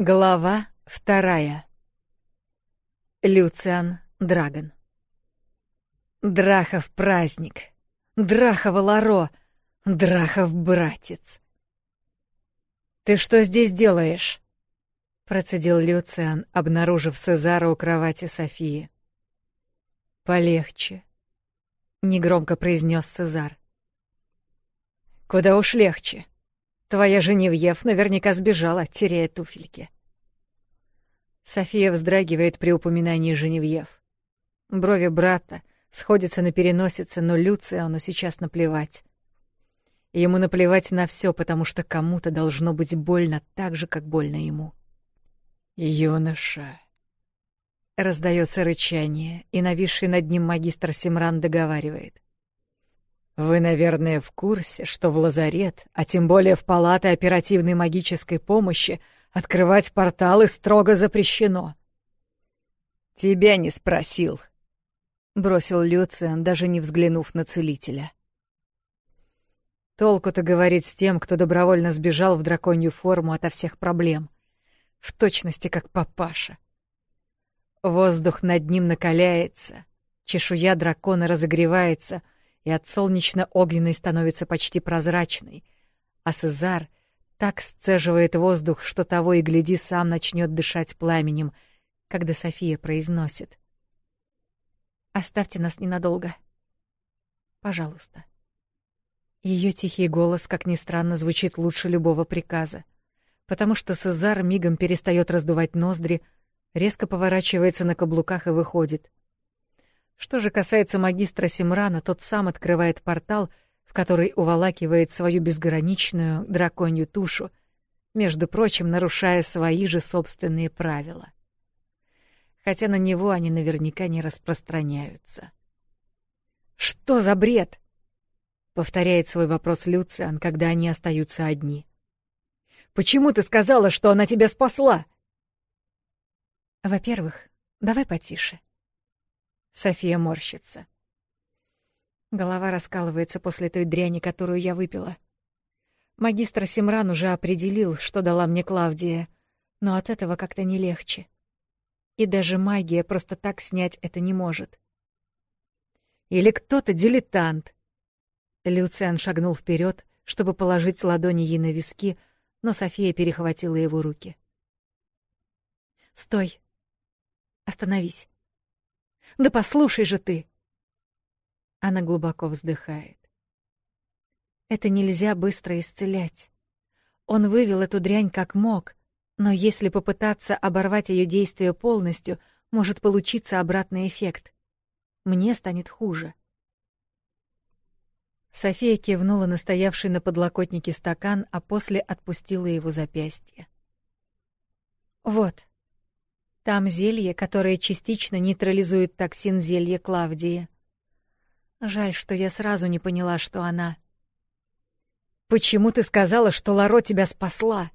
Глава вторая. Люциан Драгон. Драхов праздник, драхов ларо, Драхов братец. Ты что здесь делаешь? процедил Люциан, обнаружив Сезара у кровати Софии. Полегче, негромко произнес Сезар. Куда уж легче. Твоя Женевьев наверняка сбежала, теряя туфельки. София вздрагивает при упоминании Женевьев. Брови брата сходятся на переносице, но Люциану сейчас наплевать. Ему наплевать на все, потому что кому-то должно быть больно так же, как больно ему. «Юноша!» Раздается рычание, и нависший над ним магистр Семран договаривает. Вы, наверное, в курсе, что в лазарет, а тем более в палаты оперативной магической помощи, открывать порталы строго запрещено. Тебя не спросил, бросил Люциан, даже не взглянув на целителя. Толку-то говорить с тем, кто добровольно сбежал в драконью форму ото всех проблем. В точности, как папаша. Воздух над ним накаляется, чешуя дракона разогревается — и от солнечно-огненной становится почти прозрачной, а Сезар так сцеживает воздух, что того и гляди сам начнет дышать пламенем, когда София произносит. «Оставьте нас ненадолго. Пожалуйста». Ее тихий голос, как ни странно, звучит лучше любого приказа, потому что Сезар мигом перестает раздувать ноздри, резко поворачивается на каблуках и выходит. Что же касается магистра Симрана, тот сам открывает портал, в который уволакивает свою безграничную драконью тушу, между прочим, нарушая свои же собственные правила. Хотя на него они наверняка не распространяются. «Что за бред?» — повторяет свой вопрос Люциан, когда они остаются одни. «Почему ты сказала, что она тебя спасла?» «Во-первых, давай потише», София морщится. Голова раскалывается после той дряни, которую я выпила. Магистр Симран уже определил, что дала мне Клавдия, но от этого как-то не легче. И даже магия просто так снять это не может. Или кто-то дилетант. Люциан шагнул вперед, чтобы положить ладони ей на виски, но София перехватила его руки. «Стой! Остановись!» Да послушай же ты!» Она глубоко вздыхает. «Это нельзя быстро исцелять. Он вывел эту дрянь как мог, но если попытаться оборвать ее действие полностью, может получиться обратный эффект. Мне станет хуже». София кивнула на стоявший на подлокотнике стакан, а после отпустила его запястье. «Вот, там зелье, которое частично нейтрализует токсин зелья Клавдии. Жаль, что я сразу не поняла, что она... «Почему ты сказала, что Ларо тебя спасла?»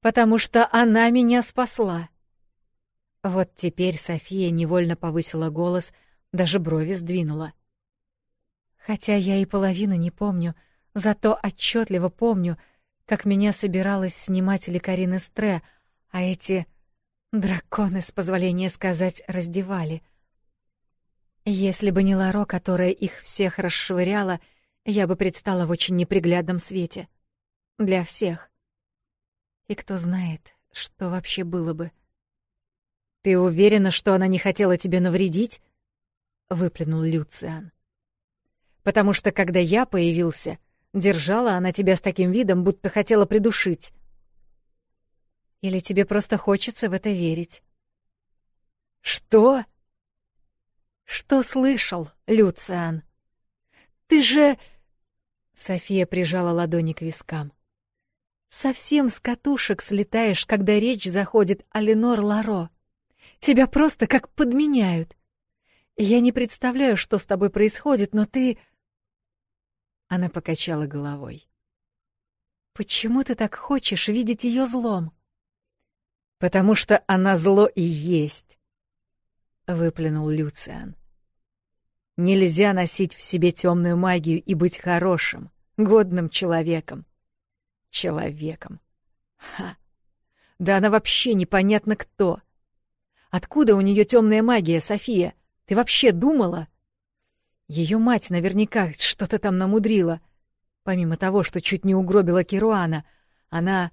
«Потому что она меня спасла». Вот теперь София невольно повысила голос, даже брови сдвинула. Хотя я и половину не помню, зато отчетливо помню, как меня собиралась снимать лекарины Стре, а эти Драконы, с позволения сказать, раздевали. Если бы не Ларо, которая их всех расшвыряла, я бы предстала в очень неприглядном свете. Для всех. И кто знает, что вообще было бы. «Ты уверена, что она не хотела тебе навредить?» — выплюнул Люциан. «Потому что, когда я появился, держала она тебя с таким видом, будто хотела придушить. Или тебе просто хочется в это верить? Что? Что слышал, Люциан? Ты же... София прижала ладони к вискам. Совсем с катушек слетаешь, когда речь заходит о Ленор Ларо. Тебя просто как подменяют. Я не представляю, что с тобой происходит, но ты... Она покачала головой. Почему ты так хочешь видеть ее злом? потому что она зло и есть», — выплюнул Люциан. «Нельзя носить в себе темную магию и быть хорошим, годным человеком». «Человеком». Ха! Да она вообще непонятно кто. Откуда у нее темная магия, София? Ты вообще думала? Ее мать наверняка что-то там намудрила. Помимо того, что чуть не угробила Кируана, она...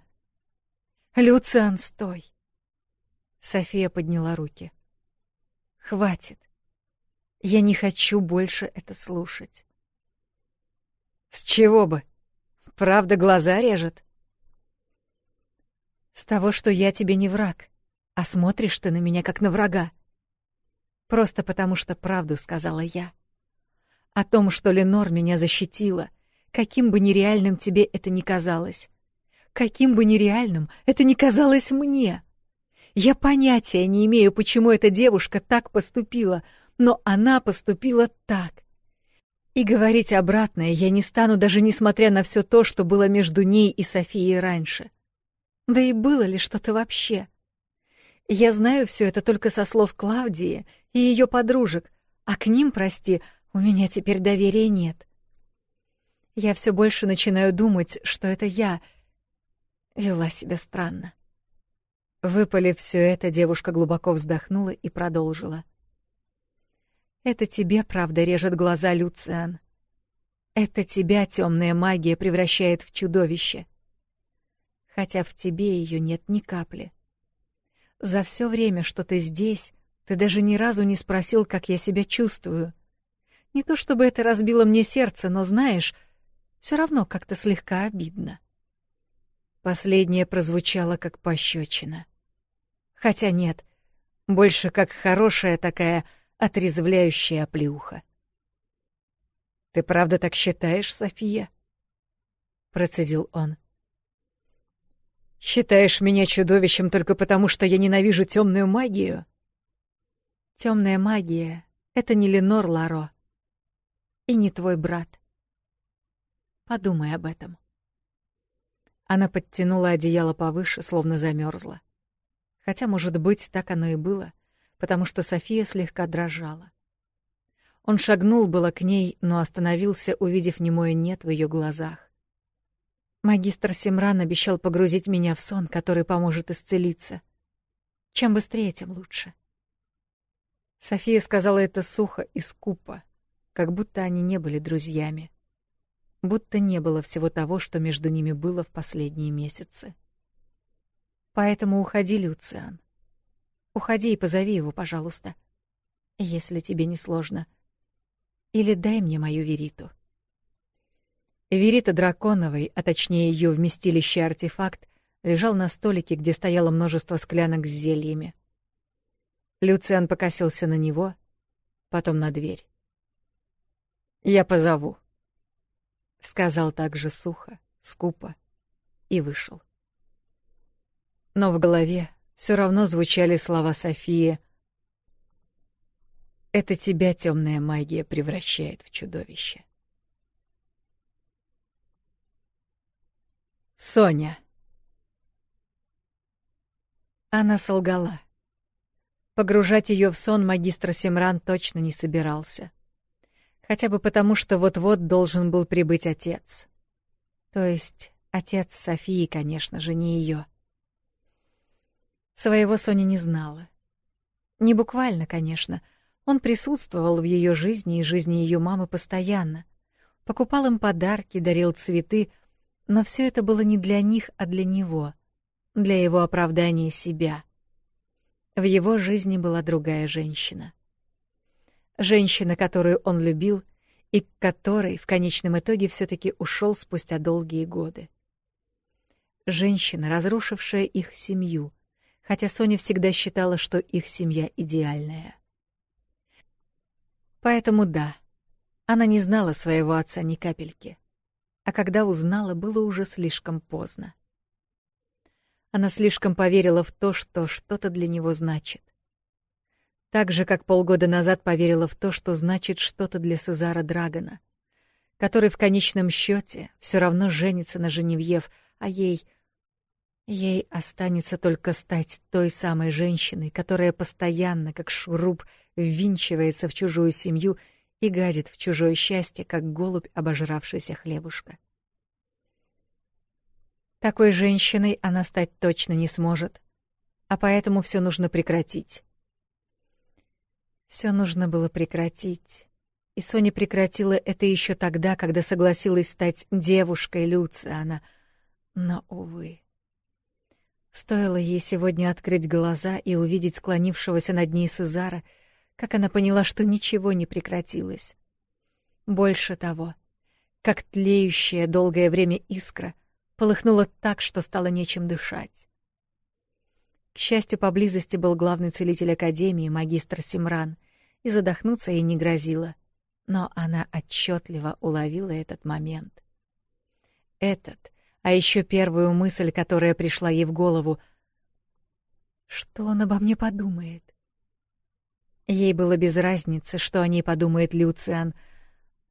«Люциан, стой!» София подняла руки. Хватит. Я не хочу больше это слушать. С чего бы? Правда, глаза режет. С того, что я тебе не враг, а смотришь ты на меня как на врага. Просто потому, что правду сказала я. О том, что Ленор меня защитила, каким бы нереальным тебе это ни казалось. Каким бы нереальным это ни казалось мне. — я понятия не имею, почему эта девушка так поступила, но она поступила так. И говорить обратное я не стану, даже несмотря на все то, что было между ней и Софией раньше. Да и было ли что-то вообще? Я знаю все это только со слов Клавдии и ее подружек, а к ним, прости, у меня теперь доверия нет. Я все больше начинаю думать, что это я вела себя странно. Выпали все это, девушка глубоко вздохнула и продолжила. Это тебе, правда, режет глаза, Люциан. Это тебя темная магия превращает в чудовище. Хотя в тебе ее нет ни капли. За все время, что ты здесь, ты даже ни разу не спросил, как я себя чувствую. Не то чтобы это разбило мне сердце, но знаешь, все равно как-то слегка обидно. Последнее прозвучало как пощечина. Хотя нет, больше как хорошая такая отрезвляющая плюха. «Ты правда так считаешь, София?» — процедил он. «Считаешь меня чудовищем только потому, что я ненавижу темную магию?» «Темная магия — это не Ленор Ларо и не твой брат. Подумай об этом». Она подтянула одеяло повыше, словно замерзла. Хотя, может быть, так оно и было, потому что София слегка дрожала. Он шагнул было к ней, но остановился, увидев немое «нет» в ее глазах. «Магистр Семран обещал погрузить меня в сон, который поможет исцелиться. Чем быстрее, тем лучше». София сказала это сухо и скупо, как будто они не были друзьями. Будто не было всего того, что между ними было в последние месяцы. Поэтому уходи, Люциан. Уходи и позови его, пожалуйста, если тебе не сложно. Или дай мне мою Вериту. Верита Драконовой, а точнее ее вместилище артефакт, лежал на столике, где стояло множество склянок с зельями. Люциан покосился на него, потом на дверь. «Я позову», — сказал также сухо, скупо и вышел но в голове все равно звучали слова Софии. «Это тебя темная магия превращает в чудовище». Соня. Она солгала. Погружать ее в сон магистр Семран точно не собирался. Хотя бы потому, что вот-вот должен был прибыть отец. То есть отец Софии, конечно же, не ее. Своего Соня не знала. Не буквально, конечно. Он присутствовал в ее жизни и жизни ее мамы постоянно. Покупал им подарки, дарил цветы, но все это было не для них, а для него, для его оправдания себя. В его жизни была другая женщина. Женщина, которую он любил и к которой в конечном итоге все таки ушел спустя долгие годы. Женщина, разрушившая их семью — хотя Соня всегда считала, что их семья идеальная. Поэтому да, она не знала своего отца ни капельки. А когда узнала, было уже слишком поздно. Она слишком поверила в то, что что-то для него значит. Так же, как полгода назад поверила в то, что значит что-то для Сезара Драгона, который в конечном счете все равно женится на Женевьев, а ей — Ей останется только стать той самой женщиной, которая постоянно, как шуруп, ввинчивается в чужую семью и гадит в чужое счастье, как голубь, обожравшийся хлебушка. Такой женщиной она стать точно не сможет, а поэтому все нужно прекратить. Все нужно было прекратить. И Соня прекратила это еще тогда, когда согласилась стать девушкой Люциана. Но, увы, Стоило ей сегодня открыть глаза и увидеть склонившегося над ней Сезара, как она поняла, что ничего не прекратилось. Больше того, как тлеющая долгое время искра полыхнула так, что стало нечем дышать. К счастью, поблизости был главный целитель Академии, магистр Симран, и задохнуться ей не грозило, но она отчетливо уловила этот момент. Этот — а еще первую мысль, которая пришла ей в голову. Что он обо мне подумает? Ей было без разницы, что о ней подумает Люциан,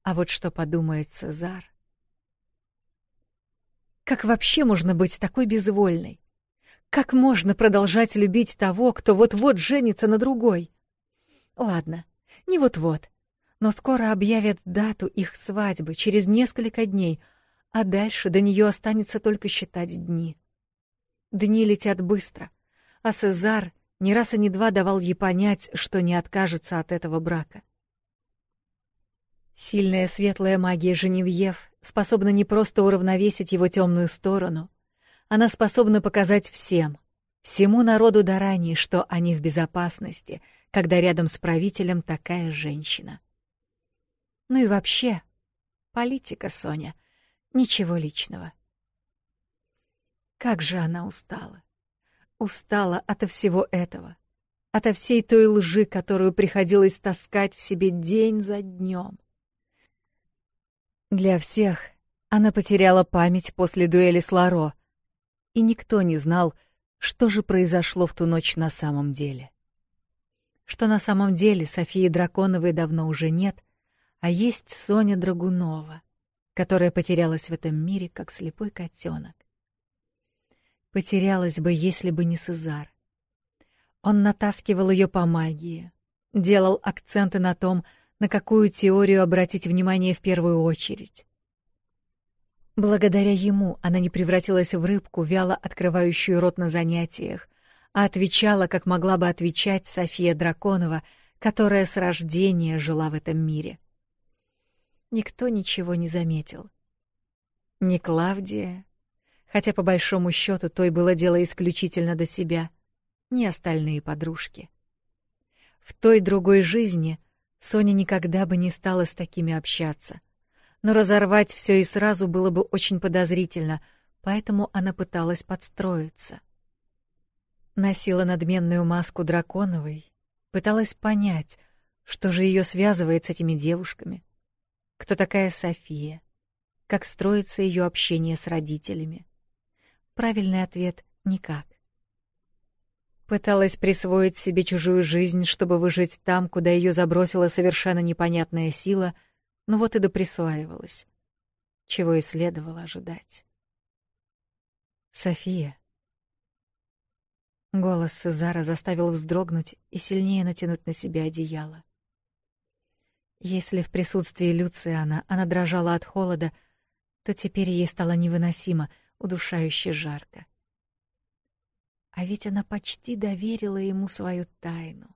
а вот что подумает Цезар. Как вообще можно быть такой безвольной? Как можно продолжать любить того, кто вот-вот женится на другой? Ладно, не вот-вот, но скоро объявят дату их свадьбы, через несколько дней — а дальше до нее останется только считать дни. Дни летят быстро, а Сезар ни раз и не два давал ей понять, что не откажется от этого брака. Сильная светлая магия Женевьев способна не просто уравновесить его темную сторону, она способна показать всем, всему народу Дарани, что они в безопасности, когда рядом с правителем такая женщина. Ну и вообще, политика, Соня — Ничего личного. Как же она устала. Устала ото всего этого. Ото всей той лжи, которую приходилось таскать в себе день за днем. Для всех она потеряла память после дуэли с Ларо, и никто не знал, что же произошло в ту ночь на самом деле. Что на самом деле Софии Драконовой давно уже нет, а есть Соня Драгунова которая потерялась в этом мире, как слепой котенок. Потерялась бы, если бы не Сезар. Он натаскивал ее по магии, делал акценты на том, на какую теорию обратить внимание в первую очередь. Благодаря ему она не превратилась в рыбку, вяло открывающую рот на занятиях, а отвечала, как могла бы отвечать София Драконова, которая с рождения жила в этом мире никто ничего не заметил. Ни Клавдия, хотя по большому счету той было дело исключительно до себя, ни остальные подружки. В той другой жизни Соня никогда бы не стала с такими общаться, но разорвать все и сразу было бы очень подозрительно, поэтому она пыталась подстроиться. Носила надменную маску драконовой, пыталась понять, что же ее связывает с этими девушками, кто такая София, как строится ее общение с родителями. Правильный ответ — никак. Пыталась присвоить себе чужую жизнь, чтобы выжить там, куда ее забросила совершенно непонятная сила, но вот и доприсваивалась. Чего и следовало ожидать. «София». Голос Сезара заставил вздрогнуть и сильнее натянуть на себя одеяло. Если в присутствии Люциана она дрожала от холода, то теперь ей стало невыносимо, удушающе жарко. А ведь она почти доверила ему свою тайну.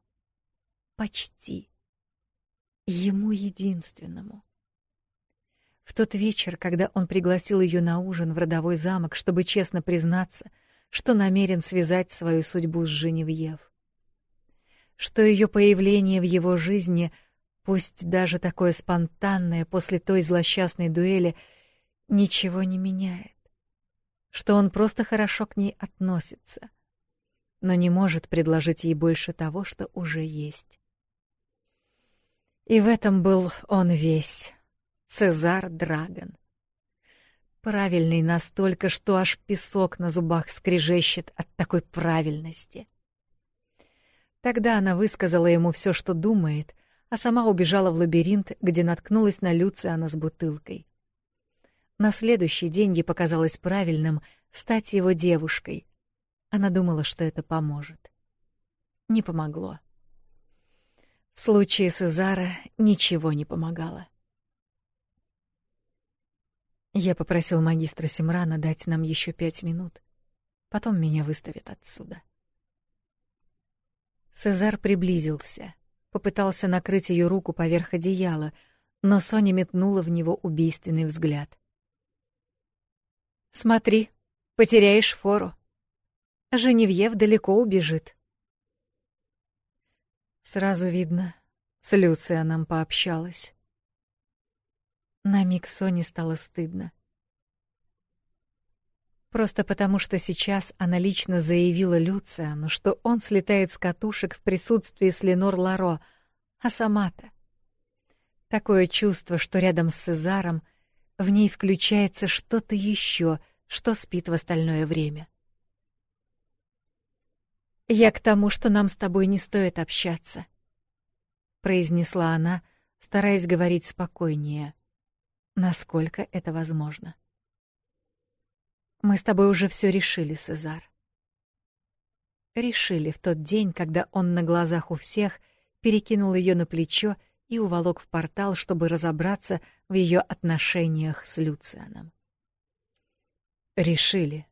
Почти. Ему единственному. В тот вечер, когда он пригласил ее на ужин в родовой замок, чтобы честно признаться, что намерен связать свою судьбу с Женевьев, что ее появление в его жизни — Пусть даже такое спонтанное после той злосчастной дуэли ничего не меняет. Что он просто хорошо к ней относится, но не может предложить ей больше того, что уже есть. И в этом был он весь, Цезар Драгон. Правильный настолько, что аж песок на зубах скрежещет от такой правильности. Тогда она высказала ему все, что думает — а сама убежала в лабиринт, где наткнулась на Люциана с бутылкой. На следующий день ей показалось правильным стать его девушкой. Она думала, что это поможет. Не помогло. В случае Сезара ничего не помогало. Я попросил магистра Симрана дать нам еще пять минут. Потом меня выставят отсюда. Сезар приблизился. Попытался накрыть ее руку поверх одеяла, но Соня метнула в него убийственный взгляд. «Смотри, потеряешь фору. Женевьев далеко убежит». Сразу видно, с Люцией Люцианом пообщалась. На миг Соне стало стыдно. Просто потому, что сейчас она лично заявила Люциану, что он слетает с катушек в присутствии Сленор Ларо, а сама-то. Такое чувство, что рядом с Сезаром в ней включается что-то еще, что спит в остальное время. «Я к тому, что нам с тобой не стоит общаться», — произнесла она, стараясь говорить спокойнее, насколько это возможно. Мы с тобой уже все решили, Сезар. Решили в тот день, когда он на глазах у всех перекинул ее на плечо и уволок в портал, чтобы разобраться в ее отношениях с Люцианом. Решили.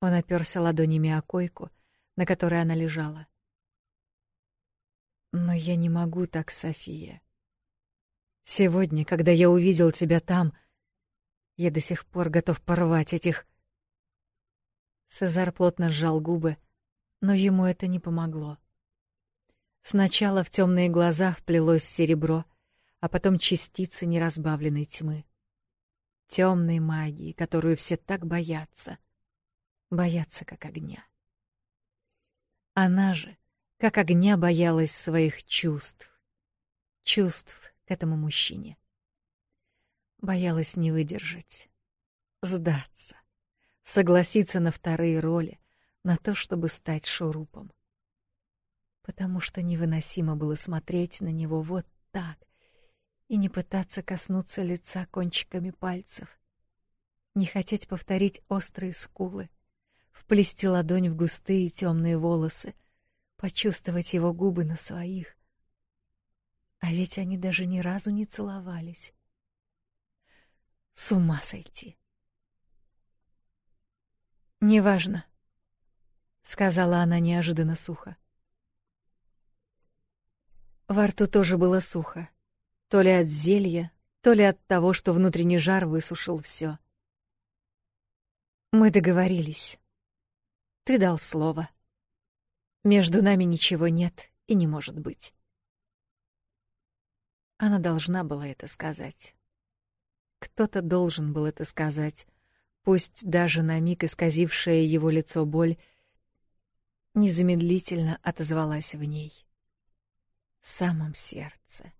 Он оперся ладонями о койку, на которой она лежала. Но я не могу так, София. Сегодня, когда я увидел тебя там, — я до сих пор готов порвать этих... Сезар плотно сжал губы, но ему это не помогло. Сначала в темные глаза вплелось серебро, а потом частицы неразбавленной тьмы. Темной магии, которую все так боятся. Боятся, как огня. Она же, как огня, боялась своих чувств. Чувств к этому мужчине. Боялась не выдержать. Сдаться. Согласиться на вторые роли, на то, чтобы стать шурупом. Потому что невыносимо было смотреть на него вот так и не пытаться коснуться лица кончиками пальцев. Не хотеть повторить острые скулы, вплести ладонь в густые темные волосы, почувствовать его губы на своих. А ведь они даже ни разу не целовались. С ума сойти. «Неважно», — сказала она неожиданно сухо. Во рту тоже было сухо. То ли от зелья, то ли от того, что внутренний жар высушил все. «Мы договорились. Ты дал слово. Между нами ничего нет и не может быть». Она должна была это сказать. Кто-то должен был это сказать. Пусть даже на миг исказившая его лицо боль незамедлительно отозвалась в ней. В самом сердце.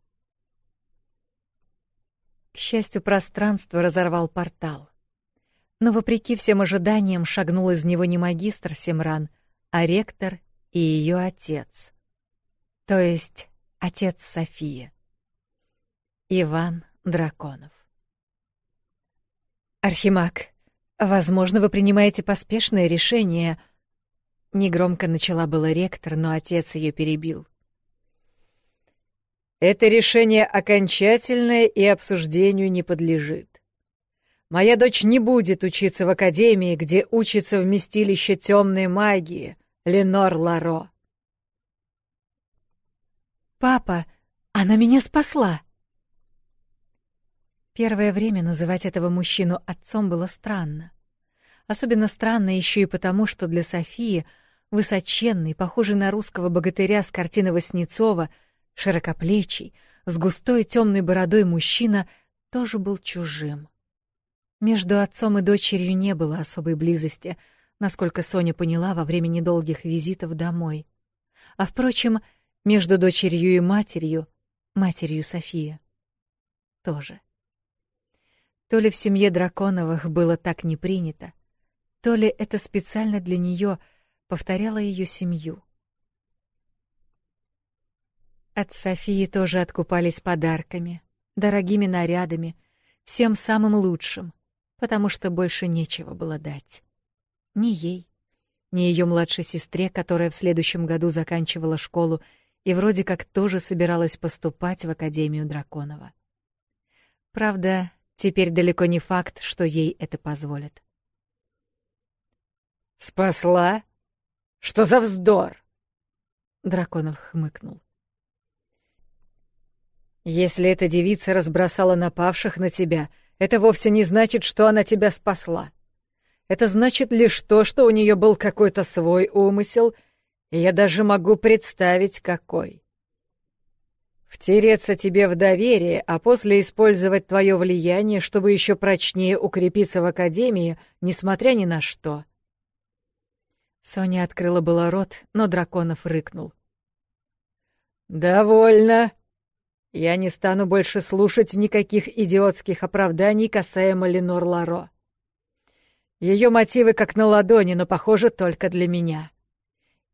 К счастью, пространство разорвал портал. Но, вопреки всем ожиданиям, шагнул из него не магистр Семран, а ректор и ее отец. То есть отец Софии, Иван Драконов. «Архимаг, возможно, вы принимаете поспешное решение...» Негромко начала было ректор, но отец ее перебил. «Это решение окончательное и обсуждению не подлежит. Моя дочь не будет учиться в академии, где учится вместилище темной магии, Ленор Ларо». «Папа, она меня спасла!» Первое время называть этого мужчину отцом было странно. Особенно странно еще и потому, что для Софии высоченный, похожий на русского богатыря с картины Васнецова, широкоплечий, с густой темной бородой мужчина тоже был чужим. Между отцом и дочерью не было особой близости, насколько Соня поняла во время недолгих визитов домой. А, впрочем, между дочерью и матерью, матерью Софии, тоже. То ли в семье Драконовых было так не принято, то ли это специально для нее повторяло ее семью. От Софии тоже откупались подарками, дорогими нарядами, всем самым лучшим, потому что больше нечего было дать. Ни ей, ни ее младшей сестре, которая в следующем году заканчивала школу и вроде как тоже собиралась поступать в Академию Драконова. Правда, Теперь далеко не факт, что ей это позволит. «Спасла? Что за вздор?» Драконов хмыкнул. «Если эта девица разбросала напавших на тебя, это вовсе не значит, что она тебя спасла. Это значит лишь то, что у нее был какой-то свой умысел, и я даже могу представить, какой. Втереться тебе в доверие, а после использовать твое влияние, чтобы еще прочнее укрепиться в Академии, несмотря ни на что. Соня открыла было рот, но Драконов рыкнул. «Довольно. Я не стану больше слушать никаких идиотских оправданий касаемо Ленор Ларо. Ее мотивы как на ладони, но, похоже, только для меня».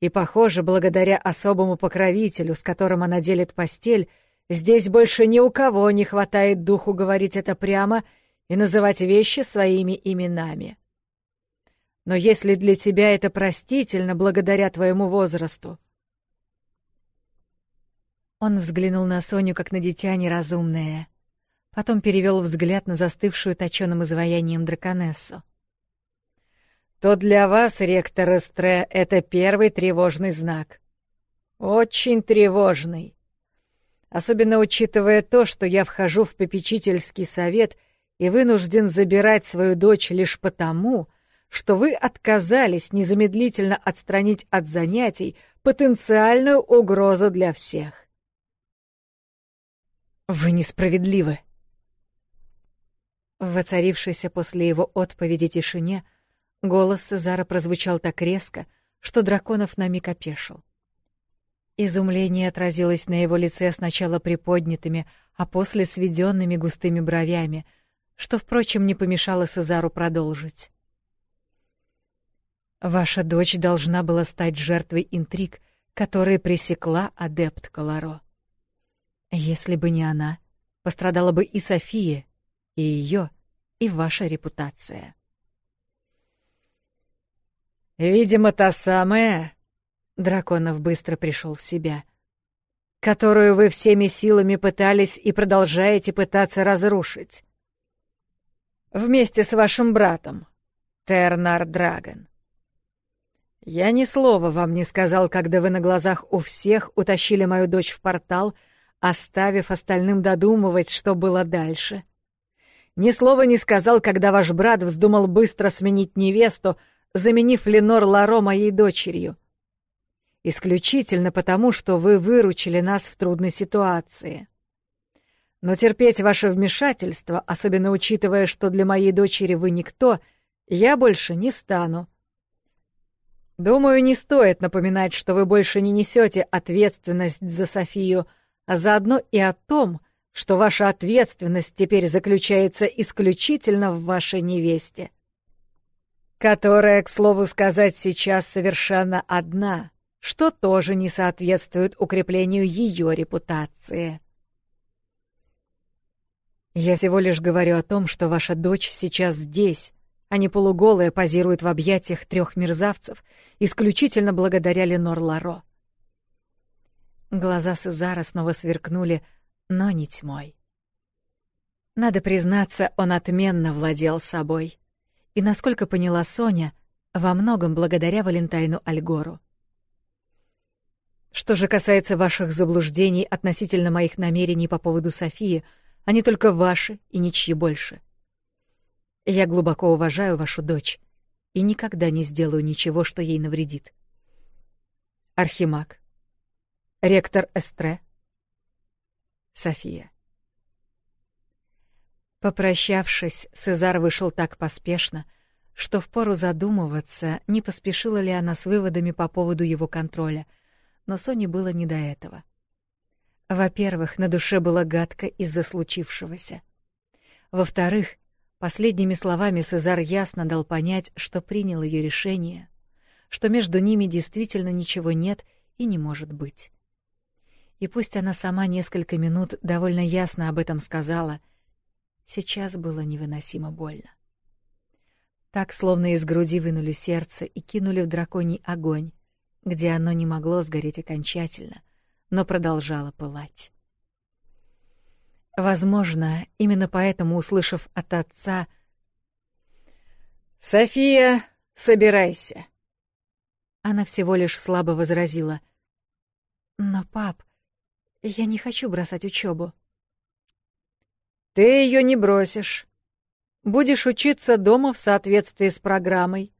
И, похоже, благодаря особому покровителю, с которым она делит постель, здесь больше ни у кого не хватает духу говорить это прямо и называть вещи своими именами. Но если для тебя это простительно благодаря твоему возрасту... Он взглянул на Соню, как на дитя неразумное. Потом перевел взгляд на застывшую точёным изваянием драконессу то для вас, ректор Эстре, это первый тревожный знак. Очень тревожный. Особенно учитывая то, что я вхожу в попечительский совет и вынужден забирать свою дочь лишь потому, что вы отказались незамедлительно отстранить от занятий потенциальную угрозу для всех. «Вы несправедливы», в воцарившейся после его отповеди тишине Голос Сезара прозвучал так резко, что Драконов на миг опешил. Изумление отразилось на его лице сначала приподнятыми, а после сведенными густыми бровями, что, впрочем, не помешало Сезару продолжить. «Ваша дочь должна была стать жертвой интриг, которые пресекла адепт Колоро. Если бы не она, пострадала бы и София, и ее, и ваша репутация». Видимо, та самая...» Драконов быстро пришел в себя. «Которую вы всеми силами пытались и продолжаете пытаться разрушить. Вместе с вашим братом, Тернар Драгон. Я ни слова вам не сказал, когда вы на глазах у всех утащили мою дочь в портал, оставив остальным додумывать, что было дальше. Ни слова не сказал, когда ваш брат вздумал быстро сменить невесту, — заменив Ленор Ларо моей дочерью. Исключительно потому, что вы выручили нас в трудной ситуации. Но терпеть ваше вмешательство, особенно учитывая, что для моей дочери вы никто, я больше не стану. Думаю, не стоит напоминать, что вы больше не несете ответственность за Софию, а заодно и о том, что ваша ответственность теперь заключается исключительно в вашей невесте которая, к слову сказать, сейчас совершенно одна, что тоже не соответствует укреплению ее репутации. «Я всего лишь говорю о том, что ваша дочь сейчас здесь, а не полуголая позирует в объятиях трех мерзавцев, исключительно благодаря Ленор Ларо». Глаза Сезара снова сверкнули, но не тьмой. Надо признаться, он отменно владел собой и, насколько поняла Соня, во многом благодаря Валентайну Альгору. Что же касается ваших заблуждений относительно моих намерений по поводу Софии, они только ваши и ничьи больше. Я глубоко уважаю вашу дочь и никогда не сделаю ничего, что ей навредит. Архимаг. Ректор Эстре. София. Попрощавшись, Сезар вышел так поспешно, что впору задумываться, не поспешила ли она с выводами по поводу его контроля, но Соне было не до этого. Во-первых, на душе было гадко из-за случившегося. Во-вторых, последними словами Сезар ясно дал понять, что принял ее решение, что между ними действительно ничего нет и не может быть. И пусть она сама несколько минут довольно ясно об этом сказала — Сейчас было невыносимо больно. Так, словно из груди вынули сердце и кинули в драконий огонь, где оно не могло сгореть окончательно, но продолжало пылать. Возможно, именно поэтому, услышав от отца «София, собирайся!» Она всего лишь слабо возразила. «Но, пап, я не хочу бросать учебу. Ты ее не бросишь. Будешь учиться дома в соответствии с программой,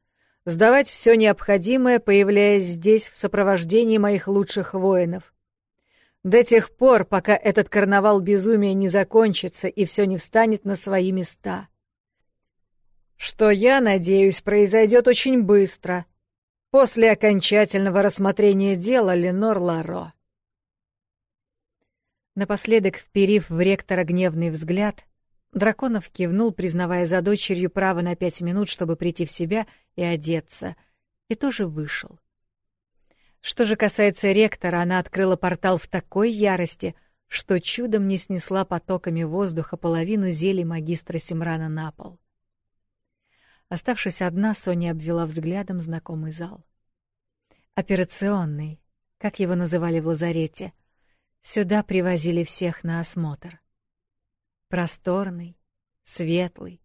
сдавать все необходимое, появляясь здесь в сопровождении моих лучших воинов. До тех пор, пока этот карнавал безумия не закончится и все не встанет на свои места. Что, я надеюсь, произойдет очень быстро, после окончательного рассмотрения дела Ленор Ларо. Напоследок, вперив в ректора гневный взгляд, Драконов кивнул, признавая за дочерью право на пять минут, чтобы прийти в себя и одеться, и тоже вышел. Что же касается ректора, она открыла портал в такой ярости, что чудом не снесла потоками воздуха половину зелий магистра Семрана на пол. Оставшись одна, Соня обвела взглядом знакомый зал. Операционный, как его называли в лазарете — Сюда привозили всех на осмотр. Просторный, светлый,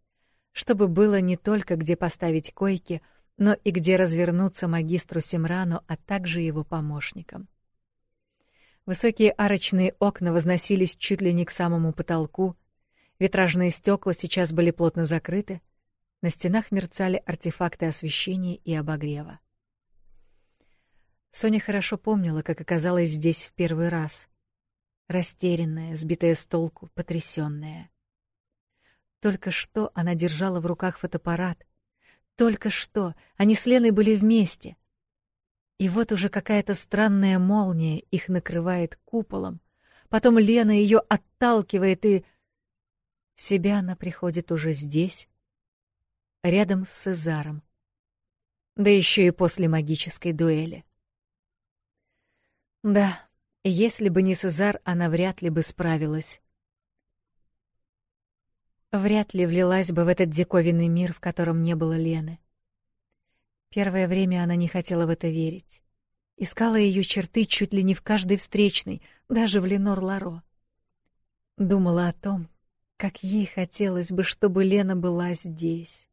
чтобы было не только где поставить койки, но и где развернуться магистру Семрану, а также его помощникам. Высокие арочные окна возносились чуть ли не к самому потолку, витражные стекла сейчас были плотно закрыты, на стенах мерцали артефакты освещения и обогрева. Соня хорошо помнила, как оказалось здесь в первый раз растерянная, сбитая с толку, потрясённая. Только что она держала в руках фотоаппарат. Только что они с Леной были вместе. И вот уже какая-то странная молния их накрывает куполом. Потом Лена её отталкивает, и... В себя она приходит уже здесь, рядом с Сезаром. Да ещё и после магической дуэли. Да, если бы не Сезар, она вряд ли бы справилась. Вряд ли влилась бы в этот диковинный мир, в котором не было Лены. Первое время она не хотела в это верить. Искала ее черты чуть ли не в каждой встречной, даже в Ленор Ларо. Думала о том, как ей хотелось бы, чтобы Лена была здесь.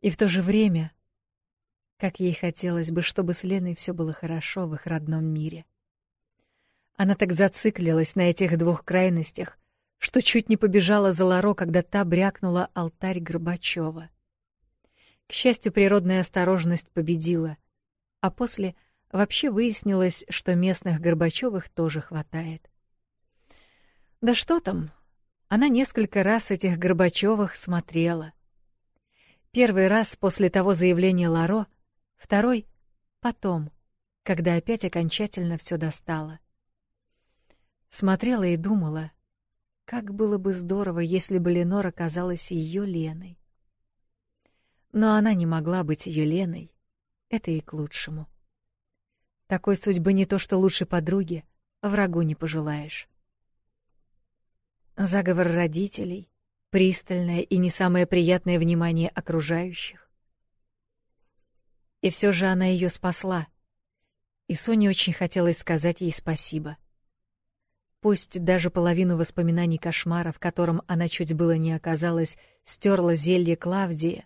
И в то же время, как ей хотелось бы, чтобы с Леной все было хорошо в их родном мире. — она так зациклилась на этих двух крайностях, что чуть не побежала за Ларо, когда та брякнула алтарь Горбачева. К счастью, природная осторожность победила. А после вообще выяснилось, что местных Горбачевых тоже хватает. Да что там? Она несколько раз этих Горбачевых смотрела. Первый раз после того заявления Ларо, второй — потом, когда опять окончательно все достало. Смотрела и думала, как было бы здорово, если бы Ленор оказалась ее Леной. Но она не могла быть ее Леной. Это и к лучшему. Такой судьбы не то что лучшей подруге, а врагу не пожелаешь. Заговор родителей, пристальное и не самое приятное внимание окружающих. И все же она ее спасла. И Соне очень хотелось сказать ей спасибо — Пусть даже половину воспоминаний кошмара, в котором она чуть было не оказалась, стерла зелье Клавдии.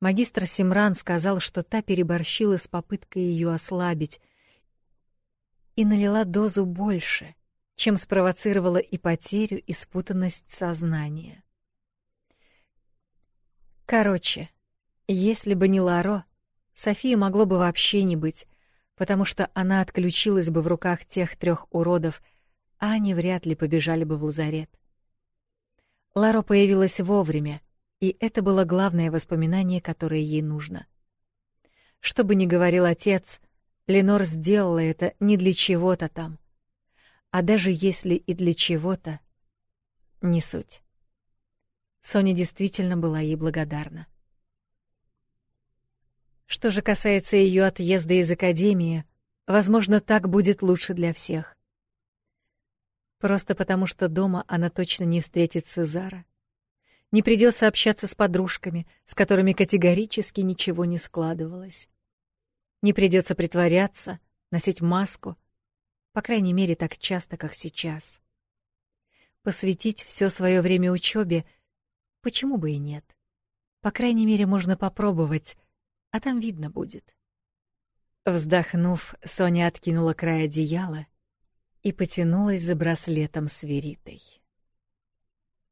Магистр Симран сказал, что та переборщила с попыткой ее ослабить и налила дозу больше, чем спровоцировала и потерю, и спутанность сознания. Короче, если бы не Ларо, Софии могло бы вообще не быть, потому что она отключилась бы в руках тех трех уродов — они вряд ли побежали бы в лазарет. Лара появилась вовремя, и это было главное воспоминание, которое ей нужно. Что бы ни говорил отец, Ленор сделала это не для чего-то там. А даже если и для чего-то, не суть. Соня действительно была ей благодарна. Что же касается ее отъезда из академии, возможно, так будет лучше для всех. Просто потому, что дома она точно не встретит Цезара. Не придётся общаться с подружками, с которыми категорически ничего не складывалось. Не придётся притворяться, носить маску, по крайней мере, так часто, как сейчас. Посвятить всё своё время учёбе, почему бы и нет. По крайней мере, можно попробовать, а там видно будет. Вздохнув, Соня откинула край одеяла и потянулась за браслетом с веритой.